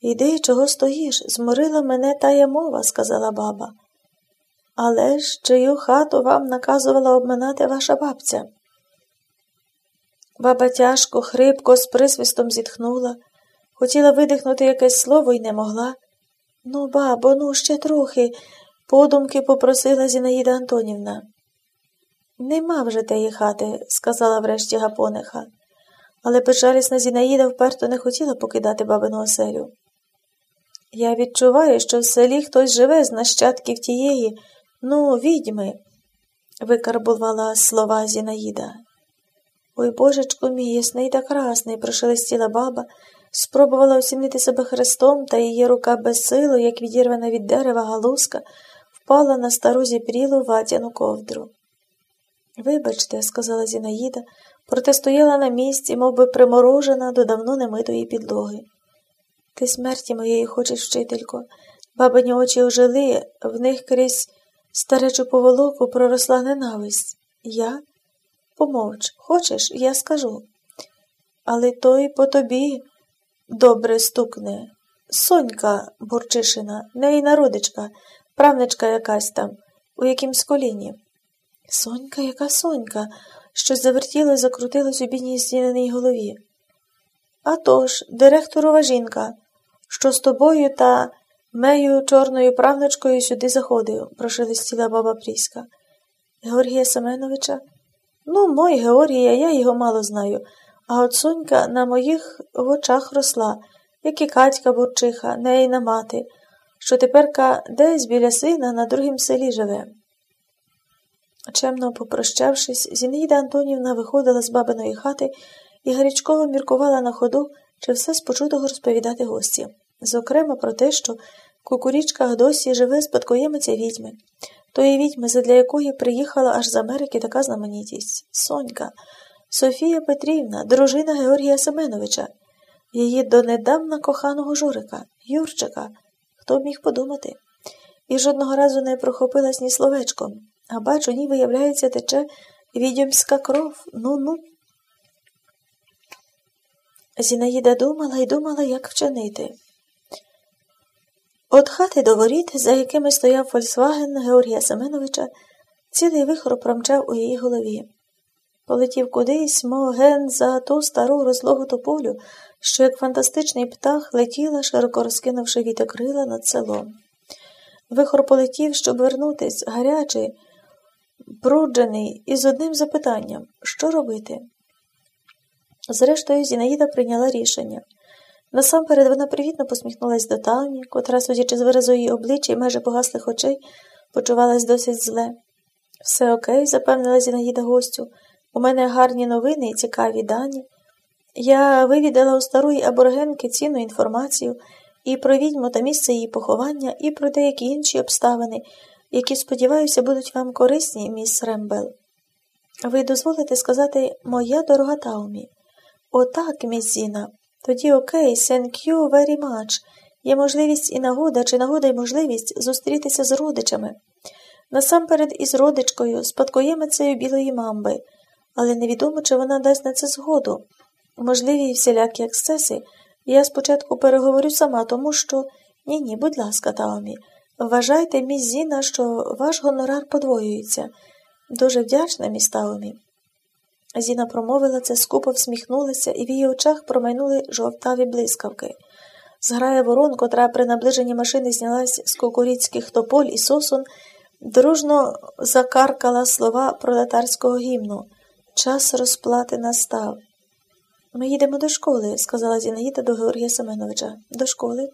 Іди, чого стоїш? Зморила мене тая мова, сказала баба. Але ж чию хату вам наказувала обминати ваша бабця? Баба тяжко, хрипко, з присвистом зітхнула, хотіла видихнути якесь слово і не могла. Ну, бабо, ну, ще трохи, подумки попросила Зінаїда Антонівна. Нема вже теї хати, сказала врешті Гапониха, але безжалісна Зінаїда вперто не хотіла покидати бабину оселю. Я відчуваю, що в селі хтось живе з нащадків тієї, ну, відьми, викарбувала слова Зінаїда. Ой, божечко мій, ясний та красний, прошелестіла баба, спробувала осінити себе хрестом, та її рука безсило, як відірвана від дерева галузка, впала на стару зіпрілу ватяну ковдру. Вибачте, сказала Зінаїда, проте стояла на місці, мов би приморожена до давно немитої підлоги. Ти смерті моєї хочеш, вчителько. Бабині очі ожили, в них крізь старечу поволоку проросла ненависть. Я? Помовч, хочеш, я скажу. Але той по тобі добре стукне. Сонька Бурчишина, неї народичка, правничка якась там, у якимсь коліні. Сонька, яка сонька, щось завертіло закрутилось у бідній стіненій голові. «А тож, директорова жінка, що з тобою та мею чорною правничкою сюди заходив, прошелестіла баба Пріська. Георгія Семеновича? Ну, мой Георгія, я його мало знаю, а от сонька на моїх в очах росла, як і Катька Бурчиха, нейна мати, що теперка десь біля сина на другім селі живе. Чемно попрощавшись, Зінаїда Антонівна виходила з бабиної хати і гарячково міркувала на ходу, чи все з почутого розповідати гості. Зокрема, про те, що в кукурічках досі живе спадкоємиця відьми, тої відьми, задля якої приїхала аж з Америки така знаменитість Сонька, Софія Петрівна, дружина Георгія Семеновича, її донедавна коханого Журика, Юрчика, хто б міг подумати, і жодного разу не прохопилась ні словечком. А бачу, ні, виявляється, тече відьомська кров. Ну-ну. Зінаїда думала і думала, як вчинити. От хати до воріт, за якими стояв Фольксваген Георгія Семеновича, цілий вихор промчав у її голові. Полетів кудись, мов ген за ту стару розлогу тополю, що, як фантастичний птах, летіла, широко розкинувши вітокрила над селом. Вихор полетів, щоб вернутись, гарячий, бруджений, і з одним запитанням що робити? Зрештою, Зінаїда прийняла рішення. Насамперед вона привітно посміхнулася до Тауні, котра, судячи з виразу її обличчя і майже погаслих очей, почувалась досить зле. Все окей, запевнила Зінаїда гостю. У мене гарні новини і цікаві дані. Я вивідала у старої аборигенки цінну інформацію і про відьму та місце її поховання, і про деякі інші обставини, які, сподіваюся, будуть вам корисні, міс Рембел. Ви дозволите сказати моя дорога Таумі. Отак, міс Зіна. Тоді окей, thank you very much. Є можливість і нагода, чи нагода й можливість зустрітися з родичами. Насамперед із родичкою, спадкоємицею білої мамби, але невідомо, чи вона дасть на це згоду. Можливі всілякі ексцеси. Я спочатку переговорю сама, тому що ні, ні, будь ласка, Таомі, вважайте, міс Зіна, що ваш гонорар подвоюється. Дуже вдячна, міс Таомі. Зіна промовила це, скупо всміхнулася, і в її очах промайнули жовтаві блискавки. Зграя ворон, котра при наближенні машини знялась з кукуріцьких тополь і сосун, дружно закаркала слова пролетарського гімну. Час розплати настав. Ми їдемо до школи, сказала Зінаїда до Георгія Семеновича. До школи?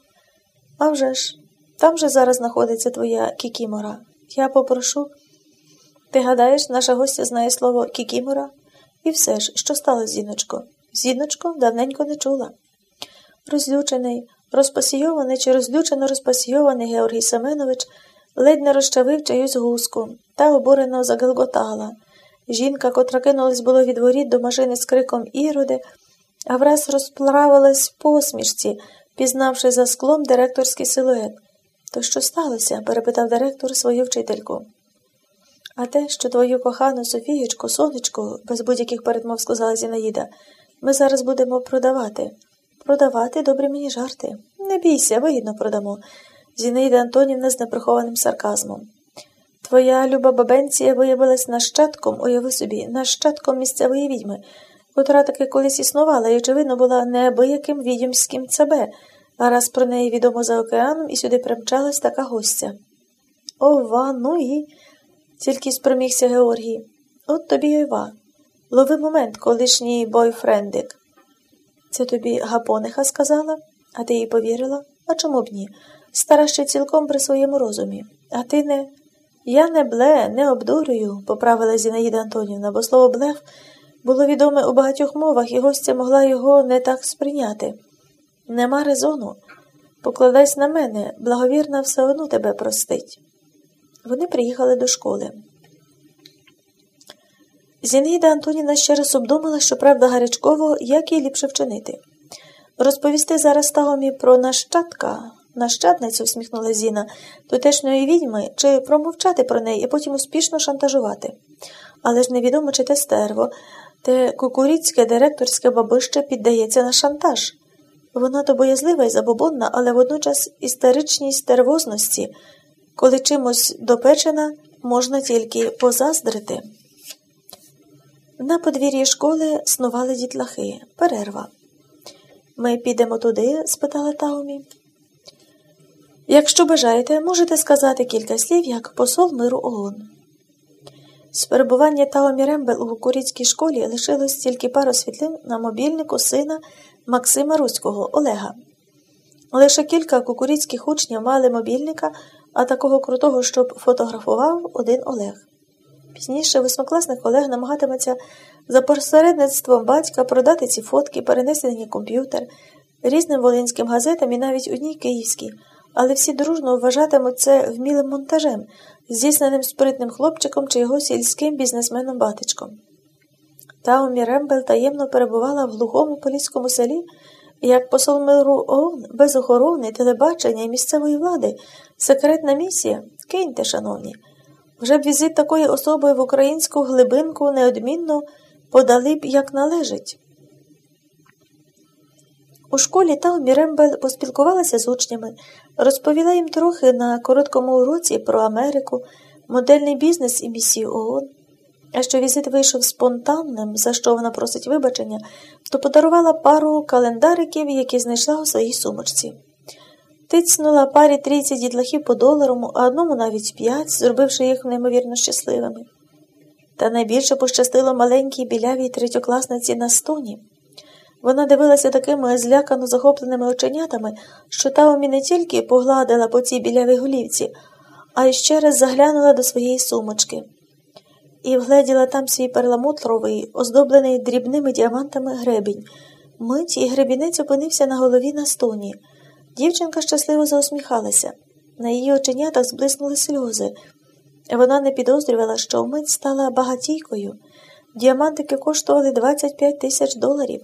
«А вже ж, там же зараз знаходиться твоя кікімора. Я попрошу. Ти гадаєш, наша гостя знає слово кікімора? І все ж, що стало зіночко? Зіночко давненько не чула. Розлючений, розпасійований чи розлючено розпасійований Георгій Семенович ледь не розчавив чаюсь гуску та обурено загалготала. Жінка, котра кинулась було від воріт до машини з криком Іроди, а враз розплавилась в посмішці, пізнавши за склом директорський силует. То що сталося? перепитав директор свою вчительку. А те, що твою кохану Софієчку, сонечку, без будь-яких передмов сказала Зінаїда, ми зараз будемо продавати. Продавати добрі мені жарти. Не бійся, вигідно продамо. Зінаїда Антонівна з неприхованим сарказмом. Твоя люба бабенція виявилась нащадком, уяви собі, нащадком місцевої відьми, котра таки колись існувала і, очевидно, була неабияким відьомським ЦБ, а раз про неї відомо за океаном і сюди примчалась така гостя. Ова, ну і. Тільки спромігся Георгій. От тобі й ова. Лови момент, колишній бойфрендик. Це тобі Гапониха сказала, а ти їй повірила? А чому б ні? Стара ще цілком при своєму розумі. А ти не. Я не бле, не обдурюю, поправила Зінаїда Антонівна, бо слово блеф було відоме у багатьох мовах, і гостя могла його не так сприйняти. Нема резону. Покладайся на мене, благовірна все одно тебе простить. Вони приїхали до школи. Зінаїда Антоніна ще раз обдумала, що правда гарячково, як їй ліпше вчинити. Розповісти зараз Тагомі про нащадка, нащадницю, всміхнула Зіна, тутешньої відьми, чи промовчати про неї і потім успішно шантажувати. Але ж невідомо, чи те стерво, те кукуріцьке директорське бабище піддається на шантаж. Вона то боязлива і забобонна, але водночас істеричній стервозності, коли чимось допечена, можна тільки позаздрити. На подвір'ї школи снували дітлахи. Перерва. Ми підемо туди? спитала Таумі. Якщо бажаєте, можете сказати кілька слів як посол миру ООН. З перебування Таомі Рембел у кукуріцькій школі лишилось тільки пару світлин на мобільнику сина Максима Руського Олега. Лише кілька кукуріцьких учнів мали мобільника, а такого крутого, щоб фотографував один Олег. Пізніше восьмикласник Олег намагатиметься за посередництвом батька продати ці фотки, перенесені комп'ютер, різним волинським газетам і навіть одній київській, але всі дружно вважатимуть це вмілим монтажем, здійсненим спритним хлопчиком чи його сільським бізнесменом-батечком. Таумі Рембел таємно перебувала в глухому поліському селі, як посол миру ООН, без охорони, телебачення і місцевої влади, секретна місія, киньте, шановні. Вже б візит такої особи в українську глибинку неодмінно подали б як належить. У школі Таумі Рембел поспілкувалася з учнями, розповіла їм трохи на короткому уроці про Америку, модельний бізнес і місію ООН. А що візит вийшов спонтанним, за що вона просить вибачення, то подарувала пару календариків, які знайшла у своїй сумочці. Тицнула парі трійці дітлахів по доларому, а одному навіть п'ять, зробивши їх неймовірно щасливими. Та найбільше пощастило маленькій білявій третьокласниці на стоні. Вона дивилася такими злякано захопленими оченятами, що Таомі не тільки погладила по цій білявій голівці, а й ще раз заглянула до своєї сумочки і вгледіла там свій перламутровий, оздоблений дрібними діамантами гребінь. Мить і гребінець опинився на голові на стоні. Дівчинка щасливо заусміхалася. На її оченятах зблиснули сльози. Вона не підозрювала, що вмить стала багатійкою. Діамантики коштували 25 тисяч доларів.